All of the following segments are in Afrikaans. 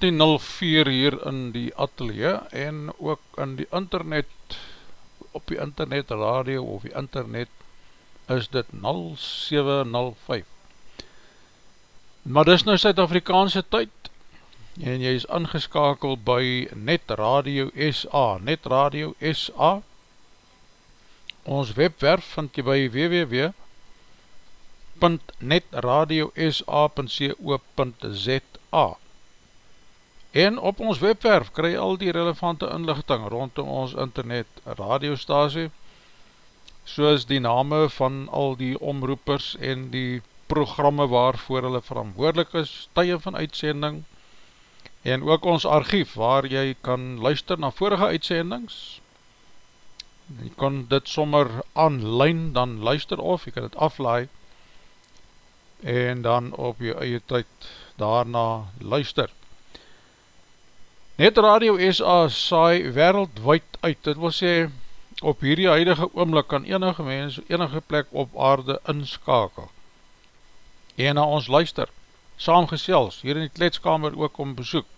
1904 hier in die atelier en ook in die internet, op die internet radio of die internet is dit 0705. Maar dis nou Suid-Afrikaanse tyd en jy is ingeskakeld by Net Radio SA, Net Radio SA. Ons webwerf vind jy by www.netradiosa.co.za En op ons webwerf kry al die relevante inlichting rondom ons internet radiostasie, soos die name van al die omroepers en die programme waarvoor hulle verantwoordelik is, tye van uitsending, en ook ons archief waar jy kan luister na vorige uitsendings, jy kan dit sommer online dan luister of, jy kan dit aflaai, en dan op jy eie tyd daarna luister. Net Radio SA saai wereldwijd uit, dit wil sê, op hierdie huidige oomlik kan enige mens, enige plek op aarde inskakel, en na ons luister, saamgesels, hier in die kletskamer ook om besoek.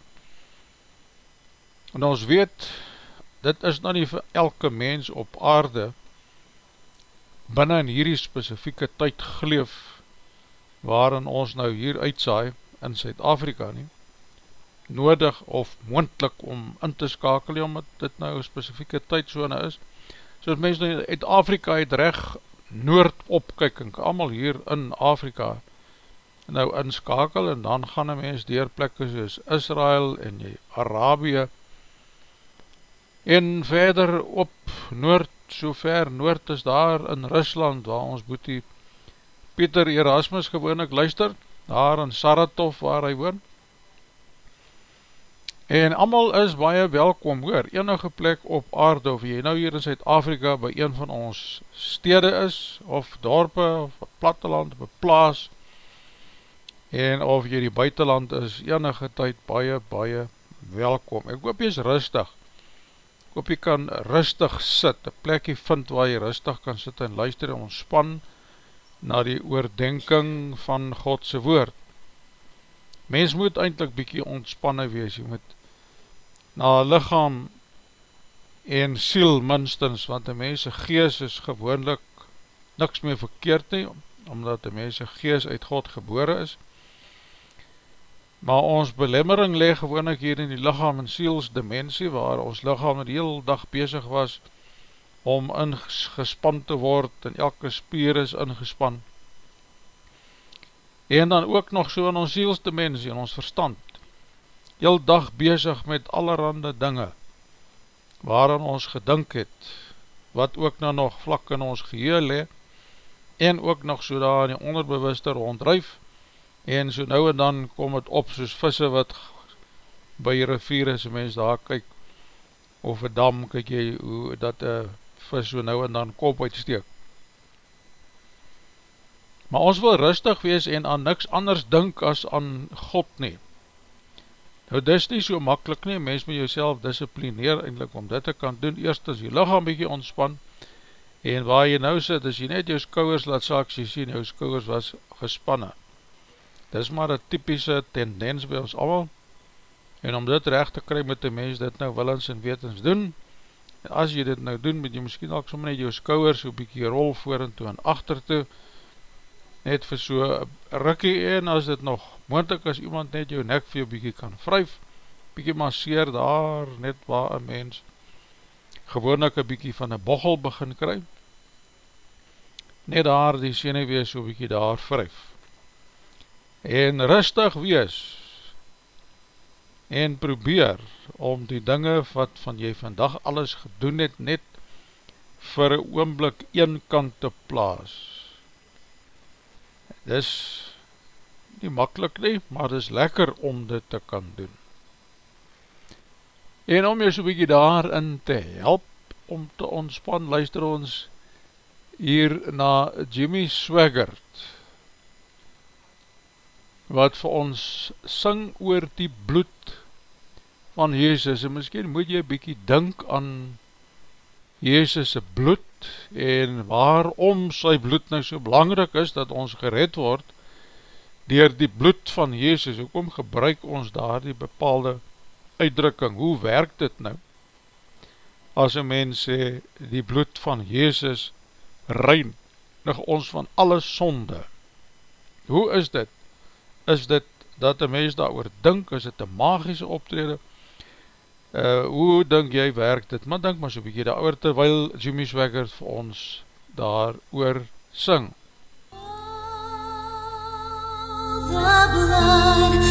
En ons weet, dit is nou nie vir elke mens op aarde, binnen in hierdie specifieke tyd gleef, waarin ons nou hier uitsaai, in Zuid-Afrika nie, nodig of moendlik om in te skakel, omdat dit nou een specifieke tydzone is. Soos mens nou uit Afrika het recht noord opkyk, en allemaal hier in Afrika nou inskakel, en dan gaan een mens dier plekke soos Israel en die Arabië, en verder op noord, so ver noord is daar in Rusland, waar ons boetie Pieter Erasmus gewoon ek luister, daar in Saratov waar hy woont, En amal is baie welkom hoor, enige plek op aarde, of jy nou hier in Zuid-Afrika by een van ons stede is, of dorpe, of platteland, of plaas, en of jy die buitenland is, enige tyd baie, baie welkom. Ek hoop jy is rustig, ek hoop jy kan rustig sit, een plekje vind waar jy rustig kan sit en luister en ontspan na die oordenking van Godse woord. Mens moet eindelijk bykie ontspanne wees, jy moet na lichaam en siel minstens, want die mense gees is gewoonlik niks meer verkeerd nie, omdat die mense gees uit God gebore is, maar ons belemmering leg gewoonlik hier in die lichaam en siels dimensie, waar ons lichaam die heel dag bezig was om ingespan te word, en elke spier is ingespan, en dan ook nog so in ons sielsdimensie, in ons verstand, heel dag bezig met allerhande dinge, waaran ons gedink het, wat ook nou nog vlak in ons geheel he, en ook nog so daar in die onderbewuste rondruif, en so nou en dan kom het op soos visse wat by rivier is, mens daar kyk, of een dam, kyk jy hoe dat een vis so nou en dan kop uitsteek, Maar ons wil rustig wees en aan niks anders dink as aan God nie. Nou dis nie so makkelijk nie, mens moet jouself disciplineer eindelijk om dit te kan doen. Eerst as jy lichaam bykie ontspan en waar jy nou sit, as jy net jou skouwers laat saaks, jy sien jou skouwers was gespanne. Dis maar een typische tendens by ons allemaal en om dit recht te kry moet die mens dit nou willens en wetens doen en as jy dit nou doen, moet jy miskien ook sommer net jou skouwers so bykie rol voor en toe en achter toe net vir so rikkie en as dit nog moontek as iemand net jou nek vir jou bykie kan vryf, bykie masseer daar net waar een mens gewoonlik een bykie van een bochel begin kry, net daar die sene wees so bykie daar vryf. En rustig wees en probeer om die dinge wat van jy vandag alles gedoen het net vir een oomblik een kant te plaas dis nie makkelijk nie, maar dis lekker om dit te kan doen. En om jy so bykie daarin te help, om te ontspan, luister ons hier na Jimmy Swaggart, wat vir ons sing oor die bloed van Jezus, en miskien moet jy bykie dink aan Jezus' bloed en waarom sy bloed nou so belangrijk is dat ons gered word dier die bloed van Jezus, hoekom gebruik ons daar die bepaalde uitdrukking, hoe werk dit nou? As een mens sê die bloed van Jezus rein nog ons van alle sonde. Hoe is dit? Is dit dat een mens daar oor dink, is dit een magische optrede uh, hoe denk jy werk dit, maar denk maar so bykie daar oor terwyl Jimmy Swagger vir ons daar oor sing. The blood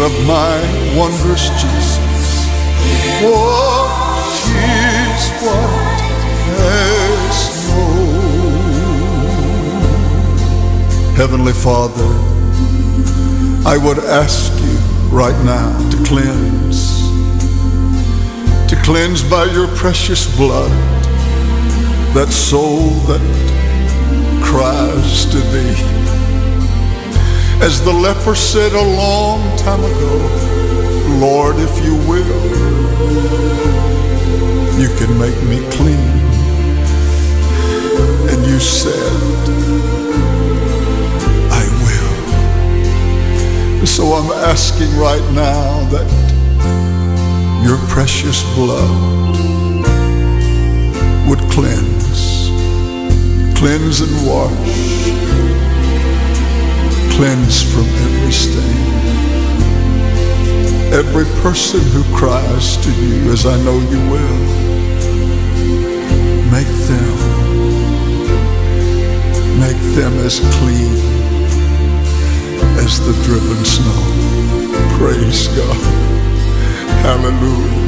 of my wondrous Jesus. Washes white as snow. Heavenly Father, I would ask you right now to cleanse, to cleanse by your precious blood that soul that cries to thee. As the leper said a long time ago, Lord, if you will, you can make me clean. And you said, I will. So I'm asking right now that your precious blood would cleanse, cleanse and wash, cleanse from every stain. Every person who cries to you, as I know you will, make them, make them as clean as the driven snow. Praise God. Hallelujah.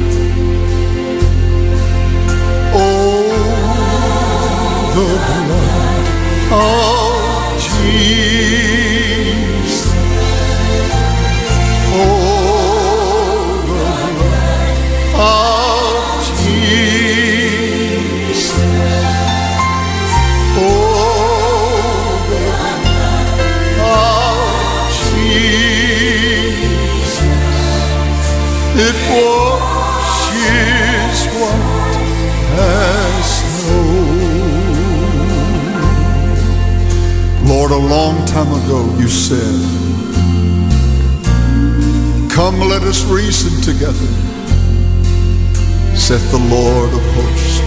Oh, the blood of Jesus. It washes white as snow. Lord, a long time ago you said, Come, let us reason together, saith the Lord of hosts.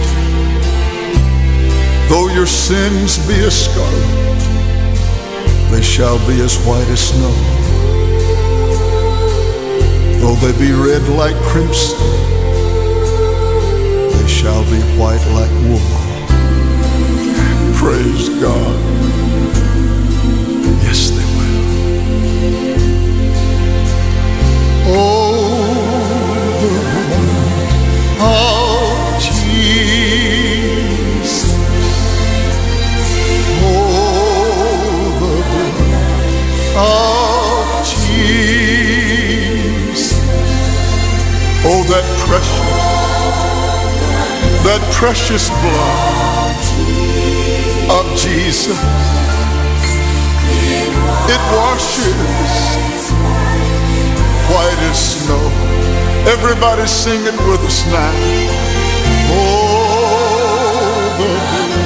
Though your sins be as scarlet, they shall be as white as snow. Though they be red like crimson, they shall be white like wool. Praise God. Yes, they will. Oh, the blood of Jesus. Oh, the precious, that precious blood of Jesus. It washes white as snow. Everybody sing it with us now. Oh, the blood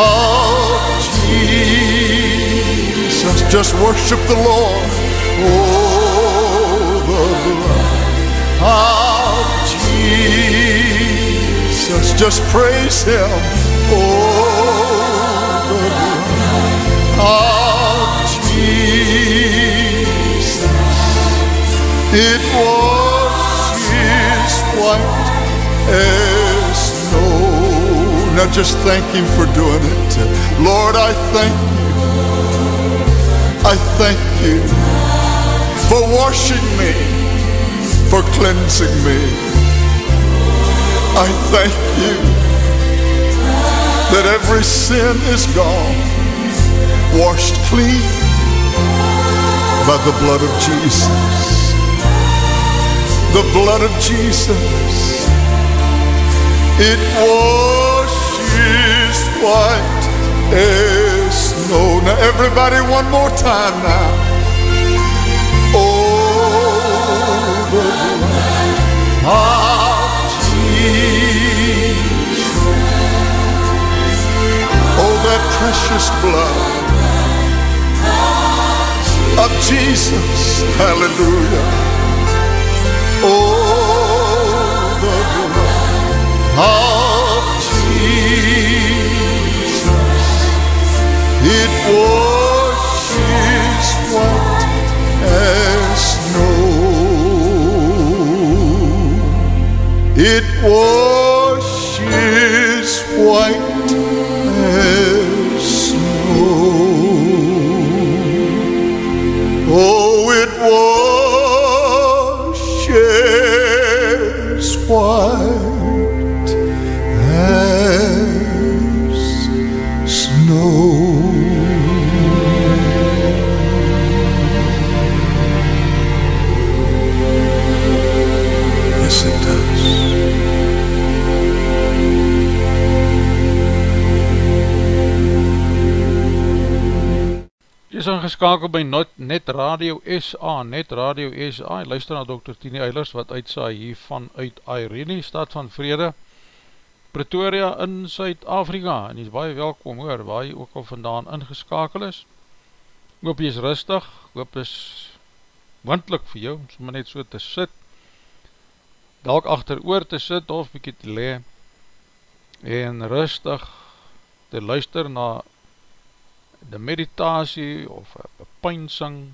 of Jesus. Just worship the Lord. Oh, Jesus. Just praise Him. Oh, of Jesus. It was es no. Now just thank Him for doing it. Lord, I thank you. I thank you for washing me, for cleansing me. I thank you that every sin is gone, washed clean by the blood of Jesus. The blood of Jesus. It washes white as snow. Now everybody one more time now. Precious blood of Jesus. Hallelujah. Oh, the blood of Jesus. It washes white as snow. It washes Ingeskakel by Net, Radio SA, Net Radio SA, luister na Dr. Tini Eilers wat uitsaai hiervan uit Irene, stad van vrede, Pretoria in Suid-Afrika, en jy is baie welkom hoor, waar jy ook al vandaan ingeskakel is, hoop jy is rustig, hoop is windlik vir jou, om so net so te sit, dalk achter oor te sit, of bykie te le, en rustig te luister na de meditasie of een peinsing,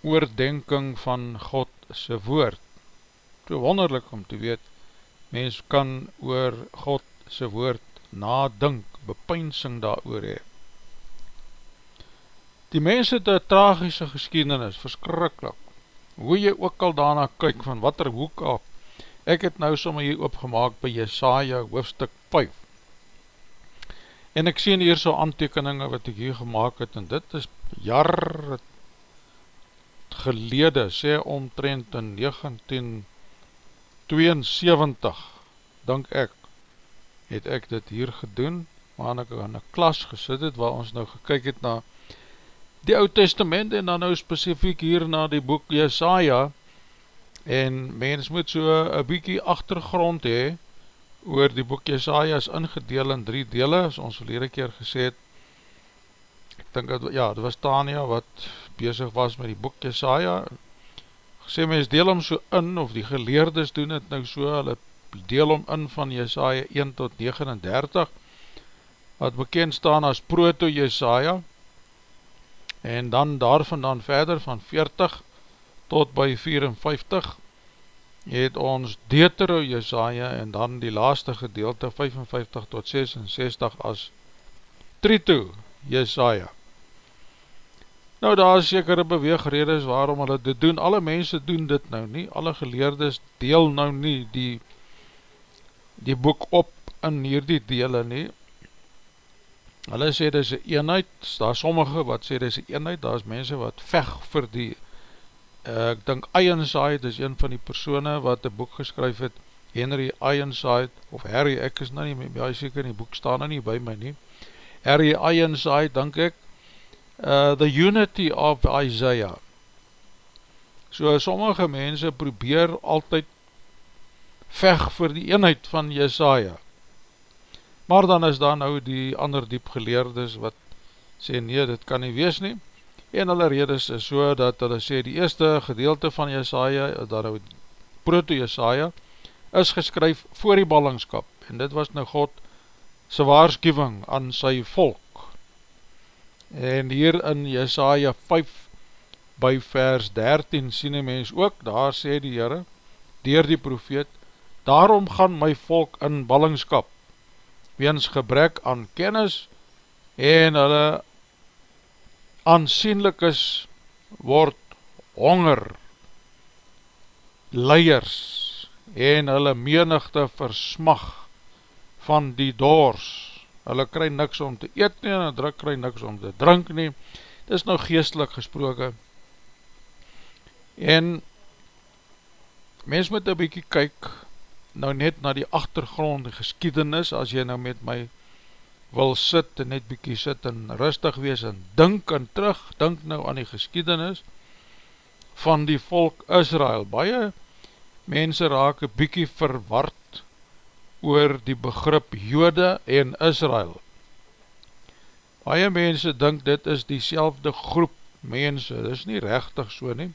oordenking van God se woord. So wonderlik om te weet, mens kan oor God se woord nadink, bepeinsing daar oor hee. Die mens het een tragische geschiedenis, verskrikkelijk, hoe jy ook al daarna kyk, van wat er hoek af, ek het nou somme hier opgemaak by Jesaja hoofstuk 5, En ek sien hier so aantekeninge wat ek hier gemaakt het, en dit is jaar gelede, sê omtrent in 1972, denk ek, het ek dit hier gedoen, waar ek in een klas gesit het, waar ons nou gekyk het na die oud testament, en dan nou specifiek hier na die boek Jesaja, en mens moet so een bykie achtergrond hee, oor die boek Jesaja is ingedeel in drie dele, as ons verlede keer gesê het, ek dink dat, ja, dit was Tania wat bezig was met die boek Jesaja, gesê mens deel hom so in, of die geleerdes doen het nou so, hulle deel hom in van Jesaja 1 tot 39, wat bekend staan as Proto Jesaja, en dan daarvan dan verder van 40 tot by 54, het ons Deutero Jesaja en dan die laaste gedeelte 55 tot 66 as Trito Jesaja. Nou daar is sekere beweegredes waarom hulle dit doen, alle mense doen dit nou nie, alle geleerdes deel nou nie die, die boek op in hierdie dele nie, hulle sê dit is een eenheid, daar sommige wat sê dit is een eenheid, daar is mense wat vech vir die ek dink Ironside is een van die persone wat een boek geskryf het, Henry Ironside, of Harry, ek is nou nie, ja, seker die boek staan nou nie by my nie, Harry Ironside, denk ek, uh, The Unity of Isaiah. So sommige mense probeer altyd vech vir die eenheid van Jesaja. Maar dan is daar nou die ander diepgeleerdes wat sê nee, dit kan nie wees nie, en hulle redes is so dat hulle sê die eerste gedeelte van Jesaja, daar nou proto Jesaja, is geskryf voor die ballingskap, en dit was nou God sy waarschuwing aan sy volk. En hier in Jesaja 5 by vers 13 sien die mens ook, daar sê die Heere, dier die profeet, daarom gaan my volk in ballingskap, weens gebrek aan kennis, en hulle aansienlik is, word honger, leiers, en hulle menigte versmag van die doors, hulle kry niks om te eet nie, en hulle kry niks om te drink nie, dit is nou geestelik gesproken, en mens moet een bykie kyk, nou net na die achtergrond geskiedenis, as jy nou met my wil sit en net bykie sit en rustig wees en dink en terug, dink nou aan die geskiedenis van die volk Israel. Baie mense raak bykie verward oor die begrip Jode en Israel. Baie mense dink dit is die groep mense, dit is nie rechtig so nie.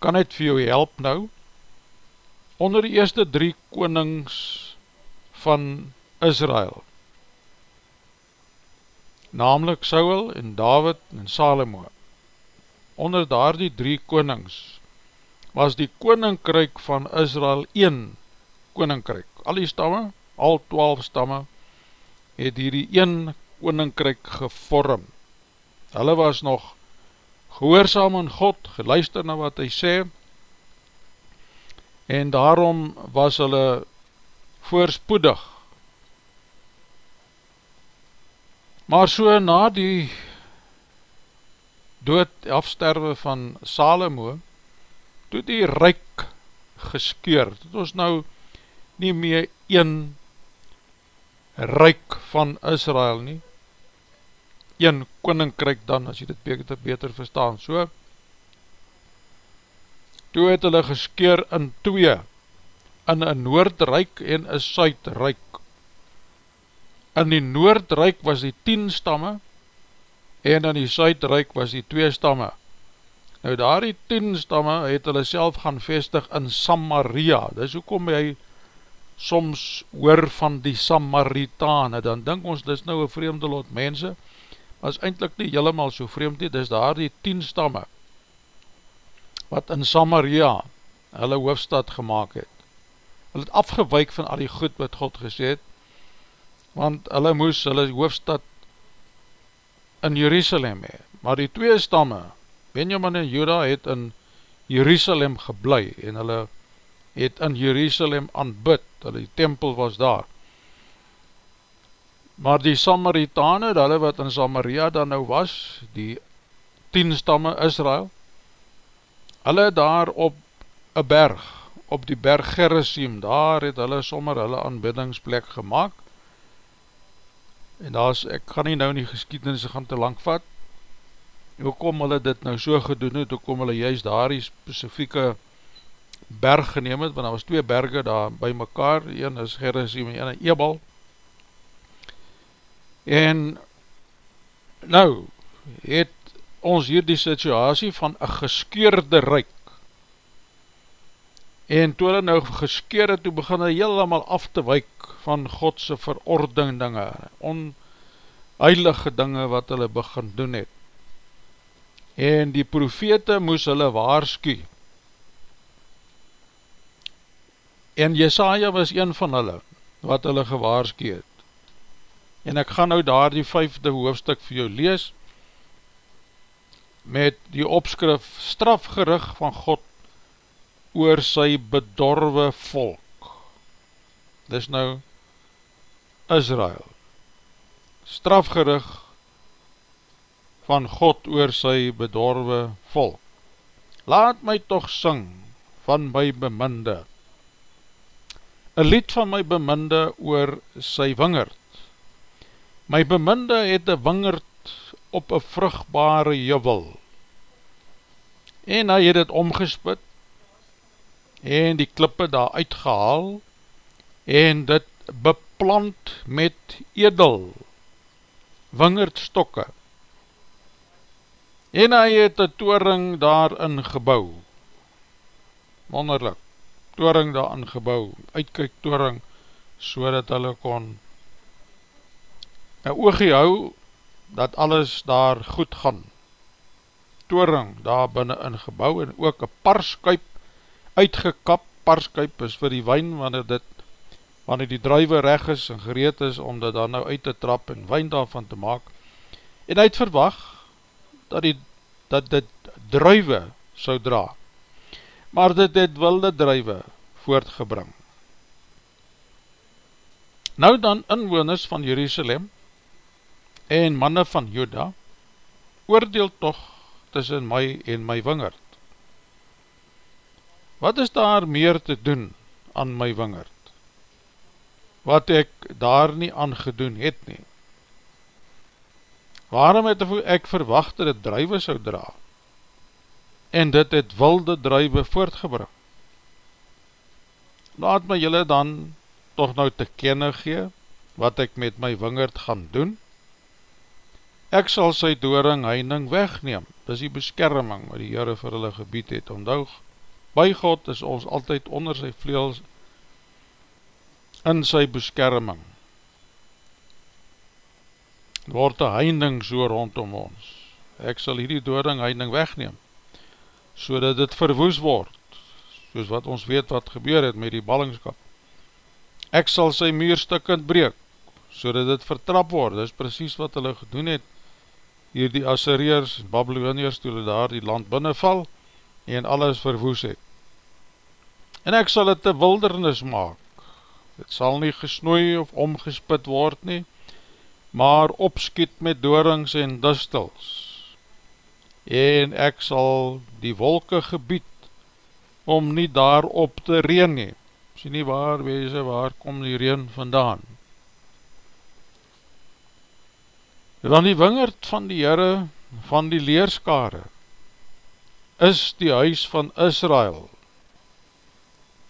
Kan het vir jou help nou? Onder die eerste drie konings van Israel, namelijk Saul en David en Salomo, onder daar die drie konings, was die koninkryk van Israel een koninkryk. Al die stamme, al twaalf stamme, het hierdie een koninkryk gevorm. Hulle was nog gehoorzaam aan God, geluister na wat hy sê, en daarom was hulle voorspoedig. Maar so na die dood afsterwe van Salomo, toe die ryk geskeur, het ons nou nie meer een ryk van Israel nie, een koninkryk dan, as jy dit beter, beter verstaan, so, toe het hulle geskeer in twee, in een noordryk en een suidryk. In die noordryk was die tien stamme, en in die suidryk was die twee stamme. Nou daar die tien stamme het hulle self gaan vestig in Samaria, dis hoekom jy soms hoor van die Samaritane, dan denk ons dis nou een vreemde lot mense, was eindelijk nie helemaal so vreemd nie, dis daar die tien stamme, wat in Samaria hulle hoofstad gemaakt het. Hulle het afgeweik van al die goed wat God gesê het, want hulle moes hulle hoofstad in Jerusalem hee. Maar die twee stamme, Benjamin en Juda, het in Jerusalem geblei, en hulle het in Jerusalem aanbid, hulle die tempel was daar. Maar die Samaritane, hulle wat in Samaria dan nou was, die tien stamme Israel, hulle daar op een berg, op die berg Gerizim, daar het hulle sommer hulle aanbiddingsplek gemaakt, en daar is, ek gaan nie nou in die geschiedenis gaan te lang vat, hoe kom hulle dit nou so gedoen het, hoe kom hulle juist daar die specifieke berg geneem het, want daar was twee berge daar by mekaar, een is Gerizim en een Ebal, En nou het ons hier die situasie van een geskeurde ryk. En toe hulle nou geskeer het, toe begin hulle helemaal af te wyk van Godse verording dinge, onheilige dinge wat hulle begin doen het. En die profete moes hulle waarskie. En Jesaja was een van hulle, wat hulle gewaarskie het en ek gaan nou daar die vijfde hoofdstuk vir jou lees, met die opskrif strafgerig van God oor sy bedorwe volk. Dis nou Israel. Strafgerig van God oor sy bedorwe volk. Laat my toch sing van my beminde. Een lied van my beminde oor sy wingerd. My beminde het een wingerd op een vruchtbare juwel en hy het het omgespit en die klippe daar uitgehaal en dit beplant met edel wingerdstokke en hy het een toering daarin gebouw wonderlik. Toering daarin gebouw uitkijk toering so dat hulle kon een oogie hou, dat alles daar goed gaan, toering daar binnen in gebouw, en ook een parskuip uitgekap, parskuip is vir die wijn, wanneer dit, wanneer die druive reg is en gereed is, om dit dan nou uit te trap en wijn daarvan te maak, en hy het verwag, dat, die, dat dit druive sou dra, maar dit het wilde druive voortgebring. Nou dan inwoners van Jerusalem, en manne van Juda, oordeel toch tussen my en my wingerd. Wat is daar meer te doen aan my wingerd? Wat ek daar nie aan gedoen het nie. Waarom het ek verwacht dat het druive sou dra? En dit het wilde druive voortgebring. Laat my julle dan toch nou te kenne gee, wat ek met my wingerd gaan doen, Ek sal sy dooring heining wegneem, dis die beskerming wat die Heere vir hulle gebied het, omdoog, by God is ons altyd onder sy vleels in sy beskerming. Word die heining so rondom ons, ek sal hierdie dooring heining wegneem, so dat dit verwoes word, soos wat ons weet wat gebeur het met die ballingskap. Ek sal sy muurstukkend breek, so dat dit vertrap word, dis precies wat hulle gedoen het, hier die Assyriërs Babyloniërs toe hulle daar die land binnenval en alles verwoes het. En ek sal het te wildernis maak. Het sal nie gesnoei of omgespit word nie, maar opskiet met doorings en distels. En ek sal die wolke gebied om nie daarop te reen nie. Sien nie waar, wees, waar kom die reen vandaan? Want die wingerd van die Heere van die leerskare is die huis van Israel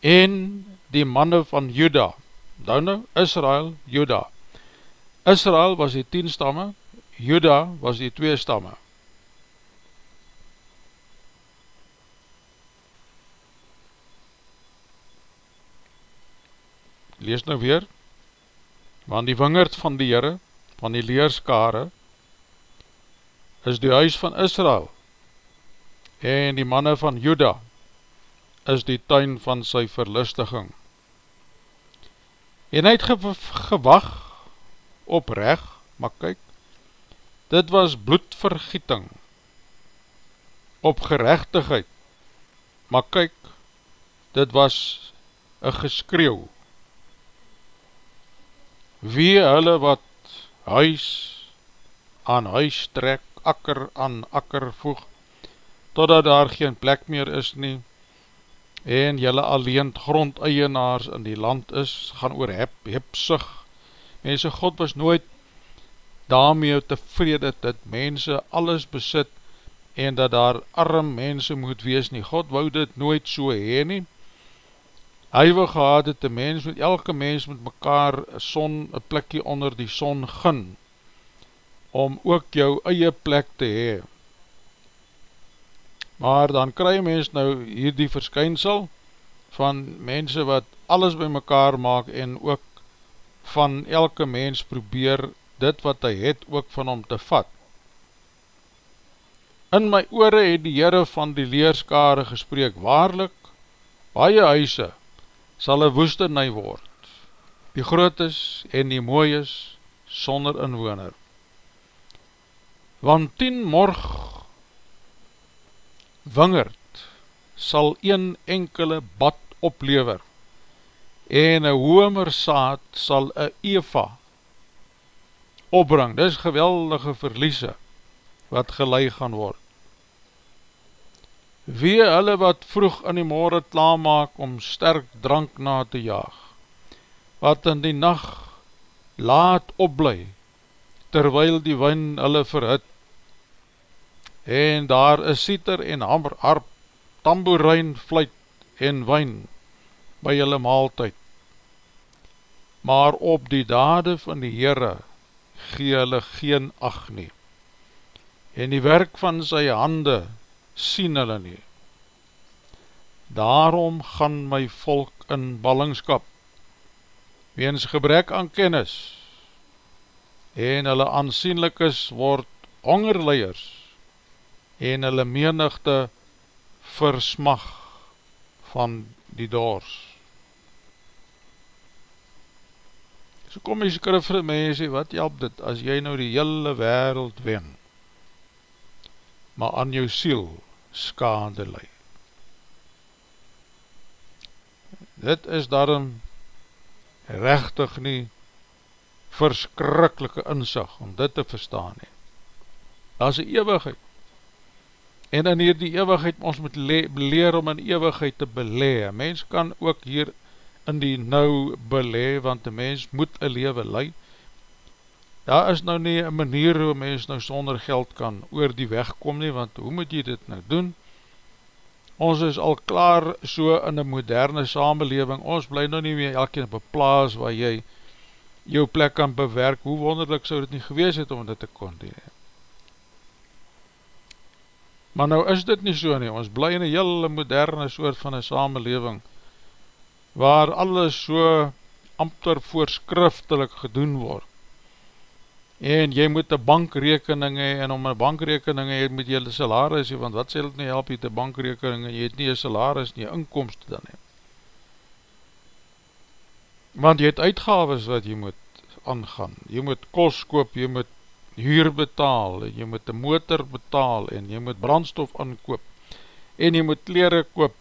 en die manne van Juda. Nou nou, Israel, Juda. Israel was die tien stamme, Juda was die twee stamme. Lees nou weer, want die wingerd van die Heere van die leerskare is die huis van Israel en die manne van Juda is die tuin van sy verlustiging. En hy het ge gewag op reg, maar kyk, dit was bloedvergieting op gerechtigheid, maar kyk, dit was een geskreeuw. Wie hulle wat huis aan huis trek, akker aan akker voeg, totdat daar geen plek meer is nie, en jylle alleen grondeienaars in die land is, gaan oor hep, hepsig. Mense, God was nooit daarmee tevrede dat mense alles besit en dat daar arm mense moet wees nie. God wou dit nooit so heen nie, Hy wil gehad het, die mens met elke mens met mekaar son, een plekje onder die son gin, om ook jou eie plek te hee. Maar dan krij mens nou hier die verskynsel van mense wat alles by mekaar maak en ook van elke mens probeer dit wat hy het ook van hom te vat. In my oore het die Heere van die leerskare gespreek, waarlik, baie huise, sal een woestenij word, die groot is en die mooi is, sonder inwoner. Want tien morg wingerd sal een enkele bad oplever, en een homer saad sal een Eva opbring. Dit is geweldige verliese wat gelei gaan word. Wie hulle wat vroeg in die morgen klaarmaak om sterk drank na te jaag, wat in die nacht laat opblij, terwyl die wijn hulle verhit, en daar is sieter en hammer, harp, tamboerijn, fluit en wijn by hulle maaltijd. Maar op die dade van die Heere gee hulle geen acht nie, en die werk van sy hande sien hulle nie. Daarom gaan my volk in ballingskap, weens gebrek aan kennis, en hulle aansienlik is, word hongerleiers, en hulle menigte versmag van die dors. So kom die skrif vir my en sê, wat help dit as jy nou die hele wereld wen, maar aan jou siel skade leid? Dit is daarom rechtig nie verskrikkelike inzicht om dit te verstaan nie. Daar is een eeuwigheid. En in hier die eeuwigheid, ons moet le leer om in eeuwigheid te belee. Mens kan ook hier in die nou belee, want die mens moet een lewe lei. Daar is nou nie een manier hoe mens nou sonder geld kan oor die weg kom nie, want hoe moet jy dit nou doen? Ons is al klaar so in een moderne samenleving, ons bly nou nie meer elke op een plaas waar jy jou plek kan bewerk, hoe wonderlik sou dit nie gewees het om dit te kon doen. Maar nou is dit nie so nie, ons bly in een hele moderne soort van een samenleving, waar alles so amper voorskriftelik gedoen word. En jy moet een bankrekening hee, en om een bankrekening hee, moet jy een salaris hee, want wat sê dit nie help jy te bankrekening, jy het nie een salaris nie, een inkomst dan hee. Want jy het uitgaves wat jy moet aangaan, jy moet kos koop, jy moet huur betaal, en jy moet een motor betaal, en jy moet brandstof aankoop, en jy moet kleren koop,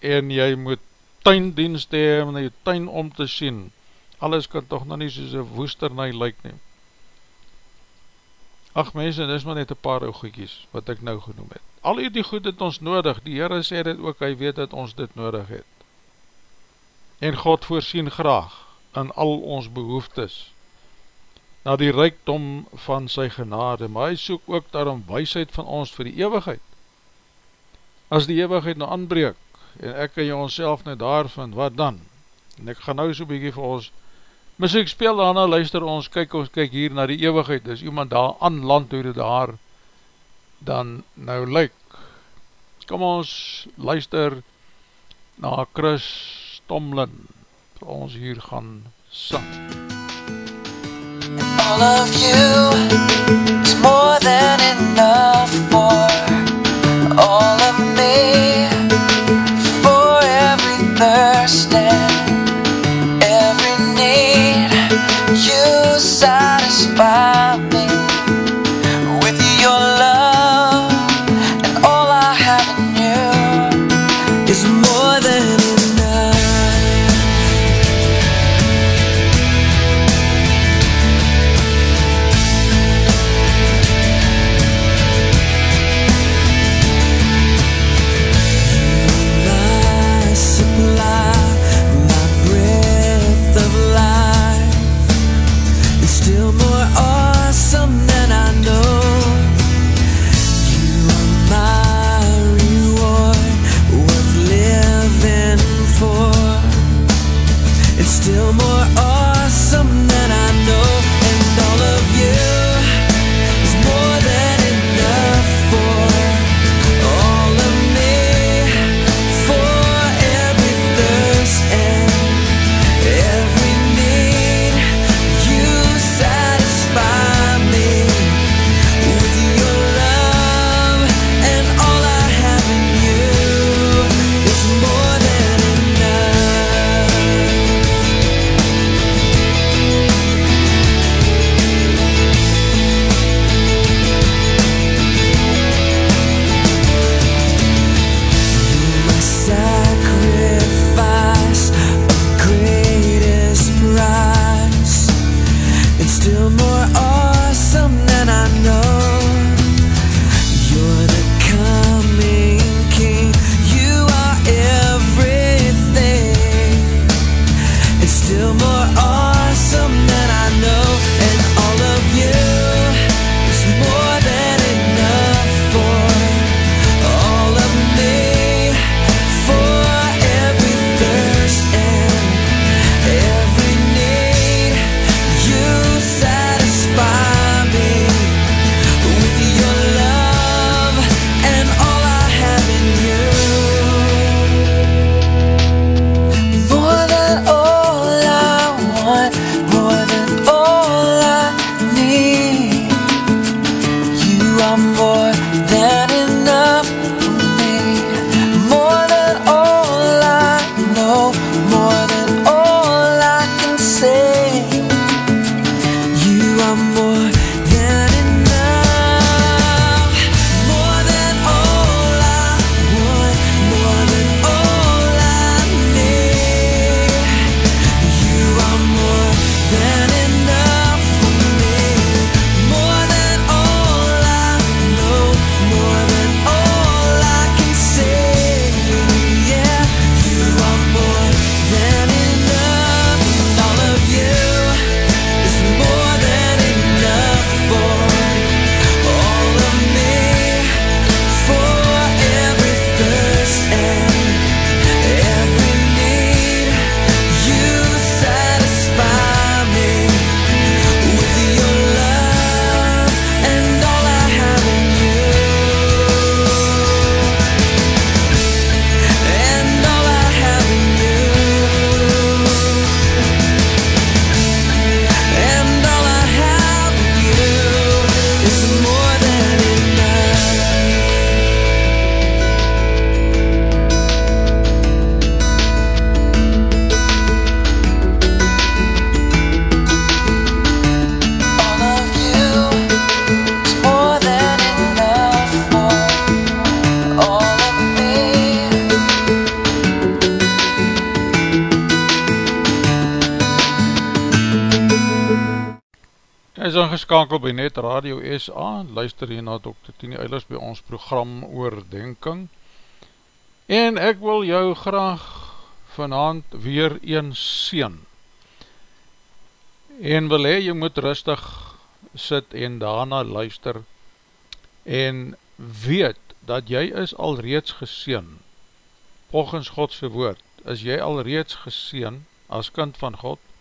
en jy moet tuindienst hee, om die tuin om te sien, alles kan toch nog nie soos een woesternij lyk neem. Ach mense, dit is maar net een paar oogiekies, wat ek nou genoem het. Al die goed het ons nodig, die Heere sê dit ook, hy weet dat ons dit nodig het. En God voorsien graag, in al ons behoeftes, na die rijkdom van sy genade, maar hy soek ook daarom weisheid van ons vir die eeuwigheid. As die eeuwigheid nou aanbreek, en ek en jy ons self net daarvan, wat dan? En ek gaan nou so bykie vir ons, muziek speel daarna, luister ons, kyk ons, kyk hier na die eeuwigheid, is iemand daar aan land, hoe dit daar dan nou lyk. Kom ons luister na Chris Tomlin, vir ons hier gaan sang. All of you is more than enough Radio SA, luister hier na Dr. Tini Eilers by ons program Oordenking. En ek wil jou graag vanavond weer een sien. En wil hee, jy moet rustig sit en daarna luister en weet dat jy is alreeds geseen, volgens Godse woord, is jy alreeds geseen as kind van God,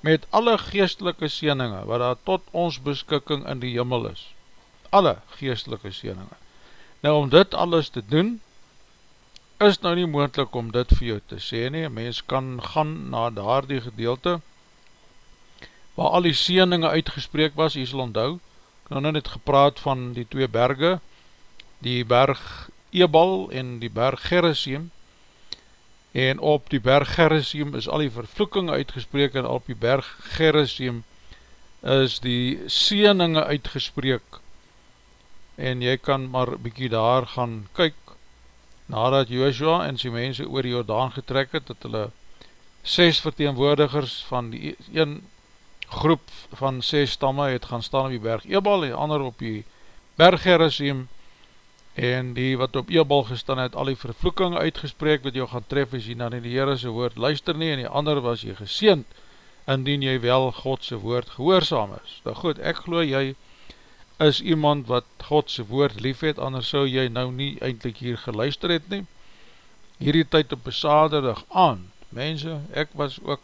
met alle geestelike sieninge, wat daar tot ons beskikking in die jimmel is, alle geestelike sieninge. Nou om dit alles te doen, is nou nie moendlik om dit vir jou te sê nie, mens kan gaan na daar die gedeelte, waar al die sieninge uitgespreek was, jy sal onthou, ek nou net gepraat van die twee berge, die berg Ebal en die berg Gerizim, en op die berg Gerizim is al die vervloeking uitgespreek en op die berg Gerizim is die sieninge uitgespreek. En jy kan maar bykie daar gaan kyk nadat Joshua en sy mense oor die Jordaan getrek het dat hulle ses verteenwoordigers van die een groep van ses stamme het gaan staan op die berg Ebal en ander op die berg Gerizim en die wat op Ebal gestaan het, al die vervloeking uitgespreek, wat jou gaan tref, as jy na die Heerese woord luister nie, en die ander was jy geseend, indien jy wel Godse woord gehoorzaam is. Nou goed, ek geloof jy is iemand wat Godse woord lief het, anders sou jy nou nie eindelijk hier geluister het nie. Hierdie tyd op besaderdig aan, mense, ek was ook,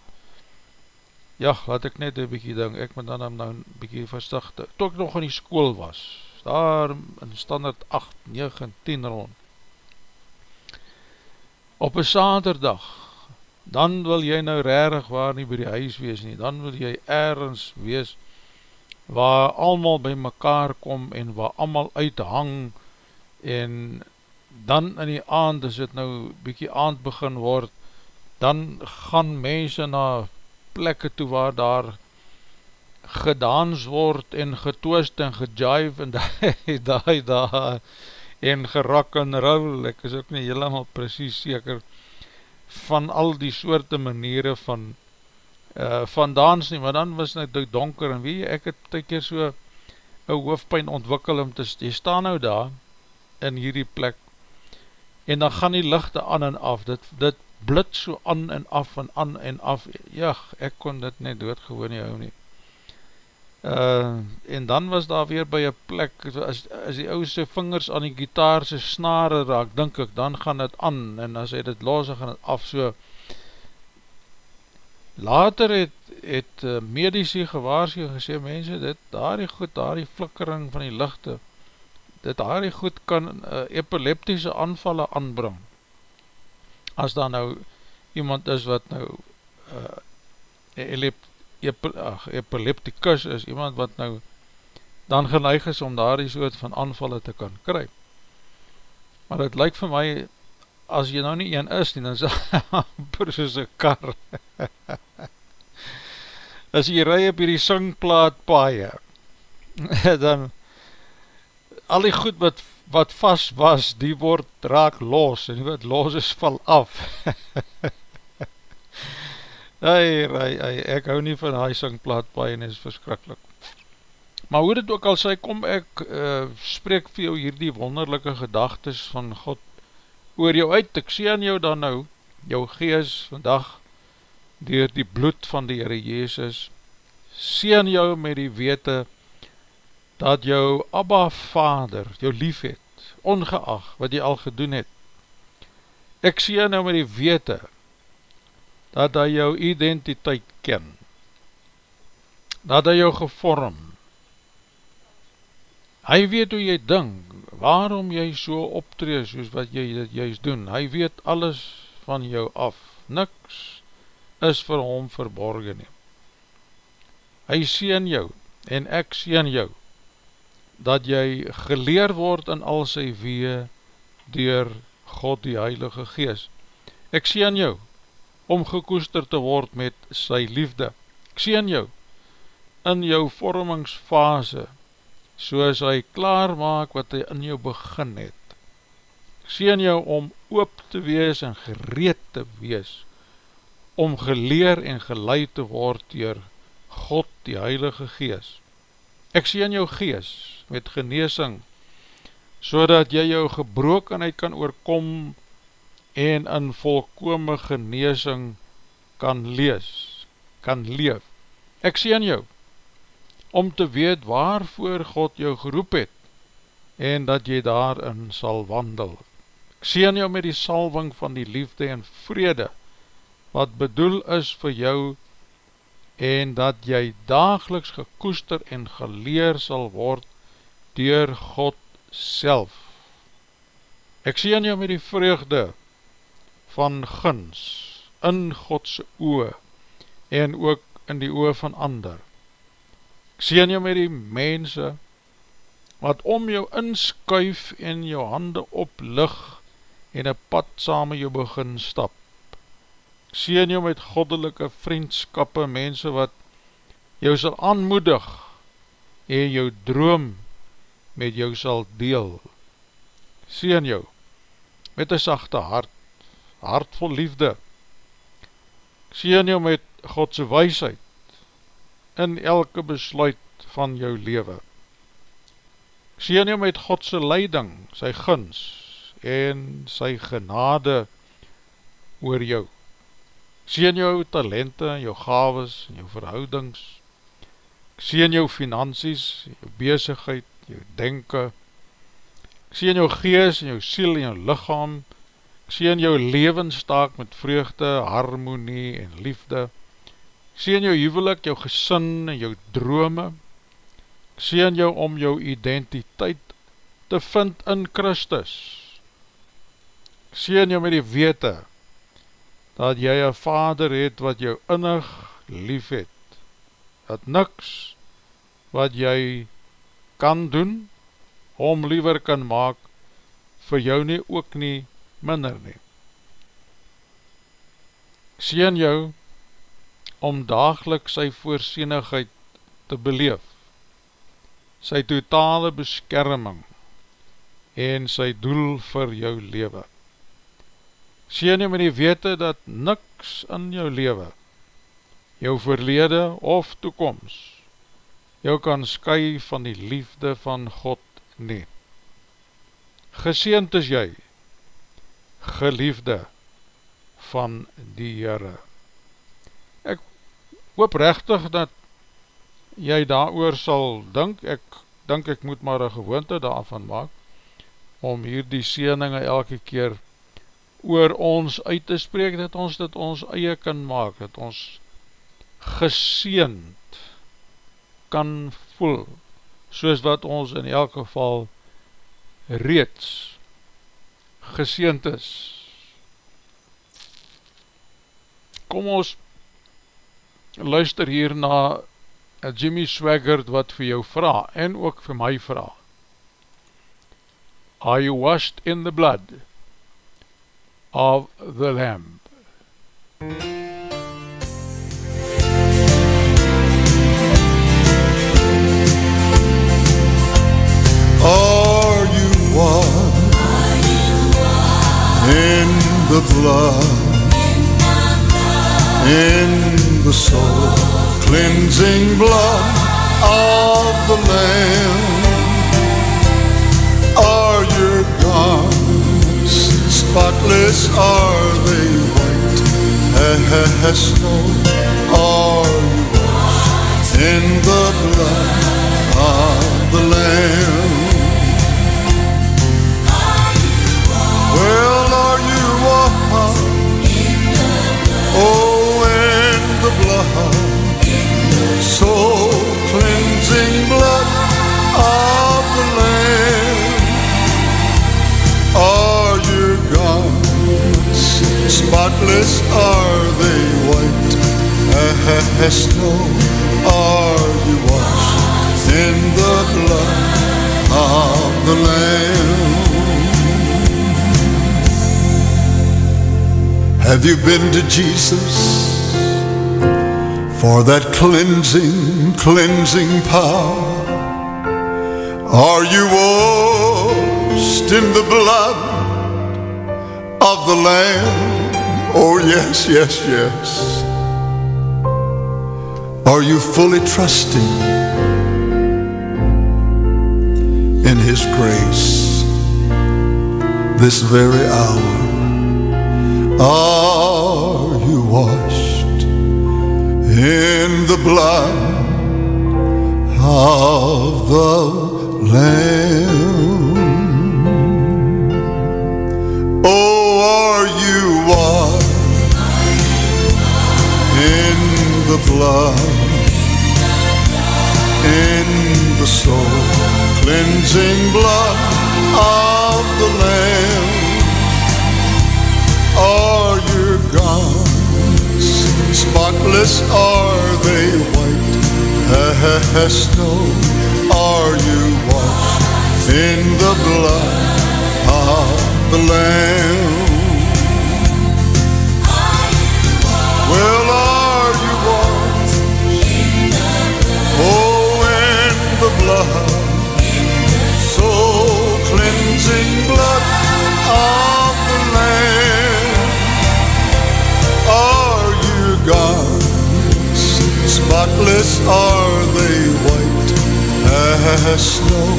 ja, laat ek net een bykie ding, ek moet dan nou een bykie verstigte, to ek nog in die school was, daar in standaard 8, 9, 10 rond. Op een saterdag, dan wil jy nou rarig waar nie by die huis wees nie, dan wil jy ergens wees waar allemaal by mekaar kom en waar allemaal uithang en dan in die aand, as het nou bykie aand begin word, dan gaan mense na plekke toe waar daar gedans word en getwist en gejive en die die daar en gerak en rol, ek is ook nie helemaal precies seker van al die soorte maniere van uh, van dans nie, maar dan was het donker en wie, ek het een keer so een hoofdpijn ontwikkel om te jy staan nou daar in hierdie plek en dan gaan die lichte aan en af, dit, dit blit so aan en af en aan en af, ja, ek kon dit net doodgewoon nie hou nie uh, en dan was daar weer by een plek, as, as die ouse vingers aan die gitaarse snare raak, dink ek, dan gaan het aan, en as hy dit los, gaan het af, so, later het, het uh, medici gewaarschuw gesê, mense, dit, daar die goed, daar die flikkering van die lichte, dit daar die goed kan uh, epileptische aanvallen aanbring, as daar nou iemand is wat nou uh, epilepticus is, iemand wat nou dan geneig is om daar die soort van aanvallen te kan kry. Maar het lyk vir my, as jy nou nie een is nie, dan is amper soos een kar. as jy rij op hierdie singplaat paaie, dan al die goed wat, wat vast was, die word raak los, en die wat los is, val af. Ei, ei, ei, ek hou nie van hy singplaat baie en is verskrikkelijk. Maar hoe dit ook al sê, kom ek uh, spreek vir jou hierdie wonderlijke gedagtes van God oor jou uit. Ek sê aan jou dan nou, jou gees vandag, dier die bloed van die Heere Jezus, sê aan jou met die wete, dat jou Abba Vader jou lief het, ongeacht wat jy al gedoen het. Ek sê aan jou met die wete, dat hy jou identiteit ken, dat hy jou gevorm, hy weet hoe jy dink, waarom jy so optrees soos wat jy dit juist doen, hy weet alles van jou af, niks is vir hom verborgen nie. Hy sien jou, en ek sien jou, dat jy geleer word in al sy wee, dier God die Heilige Gees. Ek sien jou, om gekoester te word met sy liefde. Ek sien jou in jou vormingsfase, soos hy klaar maak wat hy in jou begin het. Ek sien jou om oop te wees en gereed te wees, om geleer en geleid te word dier God die Heilige Gees. Ek sien jou gees met geneesing, so dat jy jou gebrokenheid kan oorkom en in volkome geneesing kan lees, kan leef. Ek sien jou, om te weet waarvoor God jou geroep het, en dat jy daarin sal wandel. Ek sien jou met die salving van die liefde en vrede, wat bedoel is vir jou en dat jy dageliks gekoester en geleer sal word dier God self. Ek sien jou met die vreugde van guns in Godse oe en ook in die oe van ander. Ek sien jou met die mense wat om jou inskuif en jou hande oplig en een pad saam met jou begin stap sien jou met goddelike vriendskappe, mense wat jou sal aanmoedig en jou droom met jou sal deel. Sien jou met een sachte hart, hart vol liefde. Sien jou met Godse weisheid in elke besluit van jou leven. Sien jou met Godse leiding, sy guns en sy genade oor jou sien jou talente, jou gaves, jou verhoudings, ek sien jou finansies, jou bezigheid, jou denke, ek sien jou gees, jou siel en jou lichaam, ek sien jou levenstaak met vreugde, harmonie en liefde, ek sien jou huwelik, jou gesin en jou drome, ek sien jou om jou identiteit te vind in Christus, ek sien jou met die wete, dat jy een vader het wat jou innig lief het, dat niks wat jy kan doen, om liever kan maak, vir jou nie ook nie minder nie. Ek sien jou, om dageliks sy voorsienigheid te beleef, sy totale beskerming, en sy doel vir jou leven sien jy met die wete dat niks in jou leven, jou verlede of toekomst, jou kan sky van die liefde van God nie. Geseend is jy, geliefde van die Heere. Ek hoop rechtig dat jy daar oor sal dink, ek dink ek moet maar een gewoonte daarvan maak, om hier die sieninge elke keer oor ons uit te spreek, dat ons dit ons eie kan maak, dat ons geseend kan voel, soos wat ons in elk geval reeds geseend is. Kom ons luister hier na Jimmy Swaggart wat vir jou vraag, en ook vir my vraag. Are you washed in the blood? of the Lamb. Are in the blood, in the soul, cleansing blood of the Lamb? Are your garments spotless? Are they white? As snow are you washed in the blood spotless are they white? As snow are you washed in the blood of the Lamb? Have you been to Jesus for that cleansing cleansing power? Are you washed in the blood of the Lamb. Oh, yes, yes, yes. Are you fully trusting in His grace this very hour. Are you washed in the blood of the Lamb? Oh, are you the blood, in the soul cleansing blood of the Lamb? Are your garments spotless? Are they white as snow? Are you washed in the blood of the Lamb? Blood, cleansing blood of the Lamb. Are your garments spotless? Are they white as snow?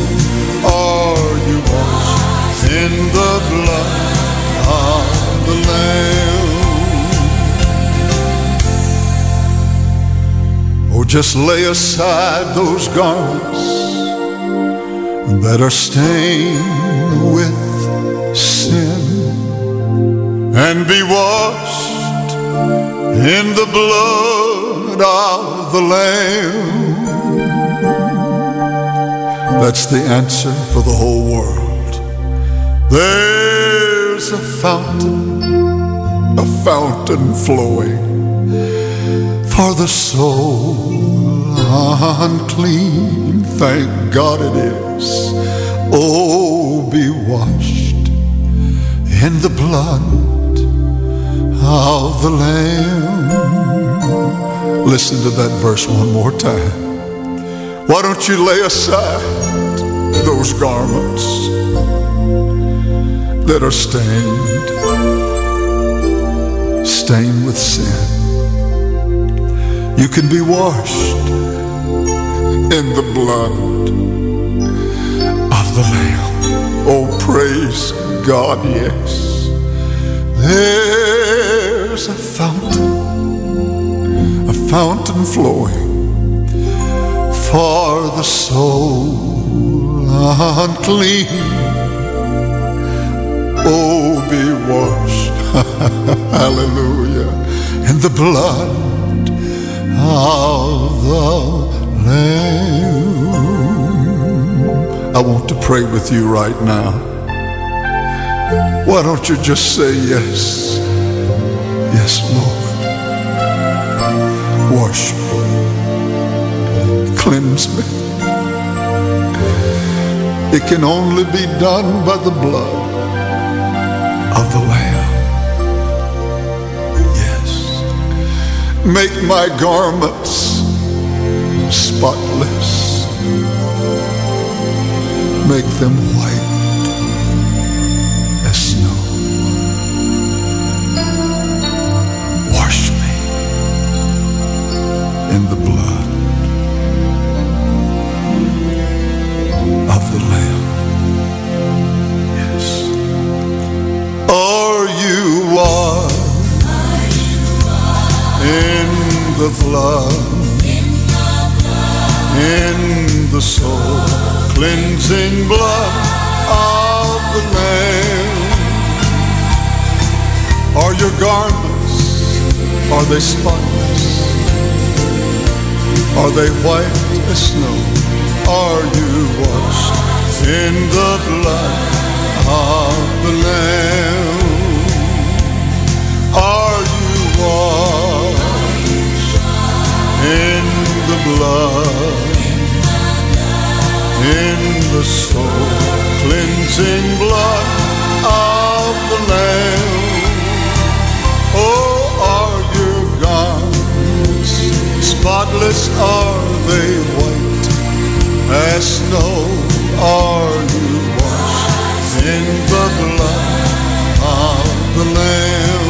Are you washed in the blood of the Lamb? Oh, just lay aside those garments that are stained with sin and be washed in the blood of the Lamb. That's the answer for the whole world. There's a fountain, a fountain flowing for the soul unclean. Thank God it is. Oh, be washed in the blood of the Lamb. Listen to that verse one more time. Why don't you lay aside those garments that are stained, stained with sin? You can be washed in the blood of the Lamb. Oh, praise God, yes. There's a fountain, a fountain flowing for the soul unclean. Oh, be washed, hallelujah, in the blood of the Lamb. I want to pray with you right now. Why don't you just say yes? Yes, Lord. Wash me. Cleanse me. It can only be done by the blood of the Lamb. Make my garments spotless. Make them white as snow. Wash me in the blood the blood? In the soul cleansing blood of the Lamb. Are your garments, are they spotless? Are they white as snow? Are you washed in the blood of the Lamb? Are you washed blood? in the soul cleansing blood of the Lamb. Oh, are your garments spotless? Are they white as snow? Are you washed in the blood of the Lamb?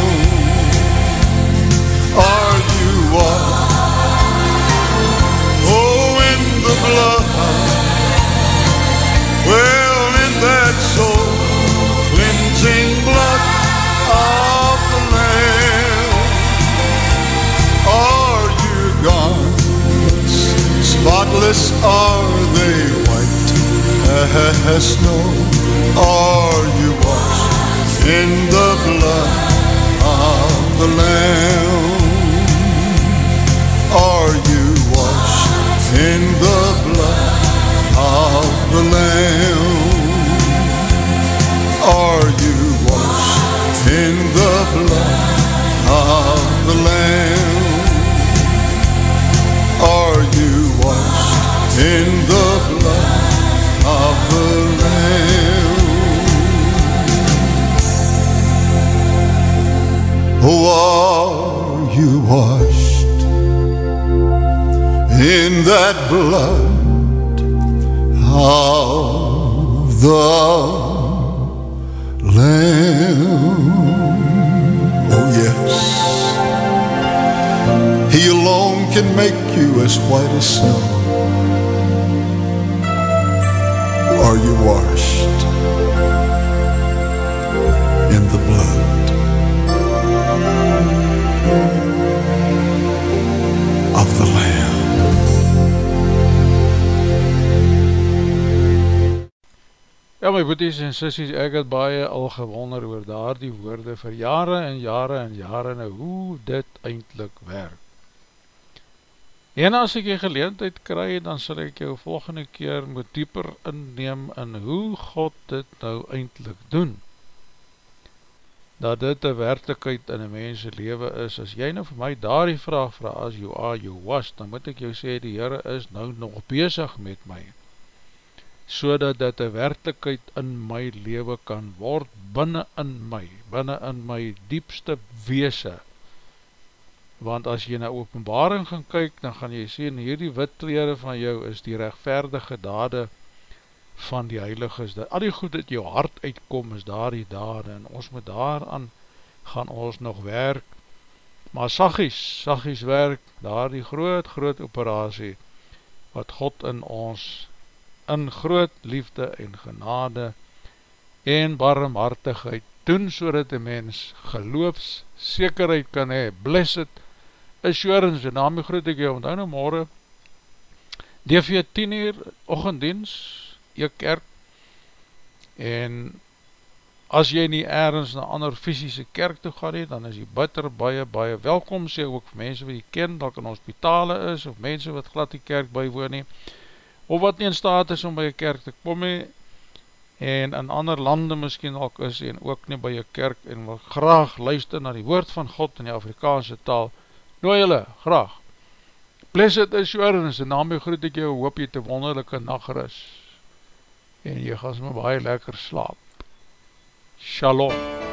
Are you washed? well in that soul cleansing blood of the Lamb are your garments spotless are they white as snow. Are you washed in the blood of the Lamb? The Lamb? Are you washed in the blood of the Lamb? Are you washed in the blood of the Lamb? Oh, are you washed in that blood of the Lamb? Oh, yes. He alone can make you as white as snow. Are you washed Ja my boeties en sissies, ek het baie al gewonder oor daar die woorde vir jare en jare en jare nou hoe dit eindelijk werk. En as ek jy geleentheid kry, dan sal ek jou volgende keer moet dieper inneem in hoe God dit nou eindelijk doen. Dat dit een werkelijkheid in een mense leven is, as jy nou vir my daar die vraag vraag, as you are, you was, dan moet ek jou sê, die Heere is nou nog bezig met my so dat dit een werkelijkheid in my leven kan word, binnen in my, binnen in my diepste weese. Want as jy na openbaring gaan kyk, dan gaan jy sê, hierdie witkleren van jou is die rechtvaardige dade van die heiliges. Dat al die goed dat jou hart uitkom, is daar die dade, en ons moet daaraan gaan ons nog werk. Maar sagies, sagies werk, daar die groot, groot operatie, wat God in ons in groot liefde en genade en barmhartigheid doen so dat die mens geloofs sekerheid kan hee, blessed assurance, en daarmee groet ek jou, want nou morgen, DV 10 uur, ochenddienst, jy kerk, en as jy nie ergens na ander fysische kerk toe gaan nie, dan is jy bitter baie, baie welkom, sê ook vir mense wat jy ken, dat in hospitale is, of mense wat glad die kerk bijwoon nie, of wat nie in staat is om by een kerk te kom nie, en in ander lande miskien ook is, en ook nie by een kerk, en wil graag luister na die woord van God in die Afrikaanse taal, nooi hulle, graag. Blessed assurance, en daarmee groet ek jou, hoop jy te wonderlijke nageris, en jy gaan my baie lekker slaap. Shalom.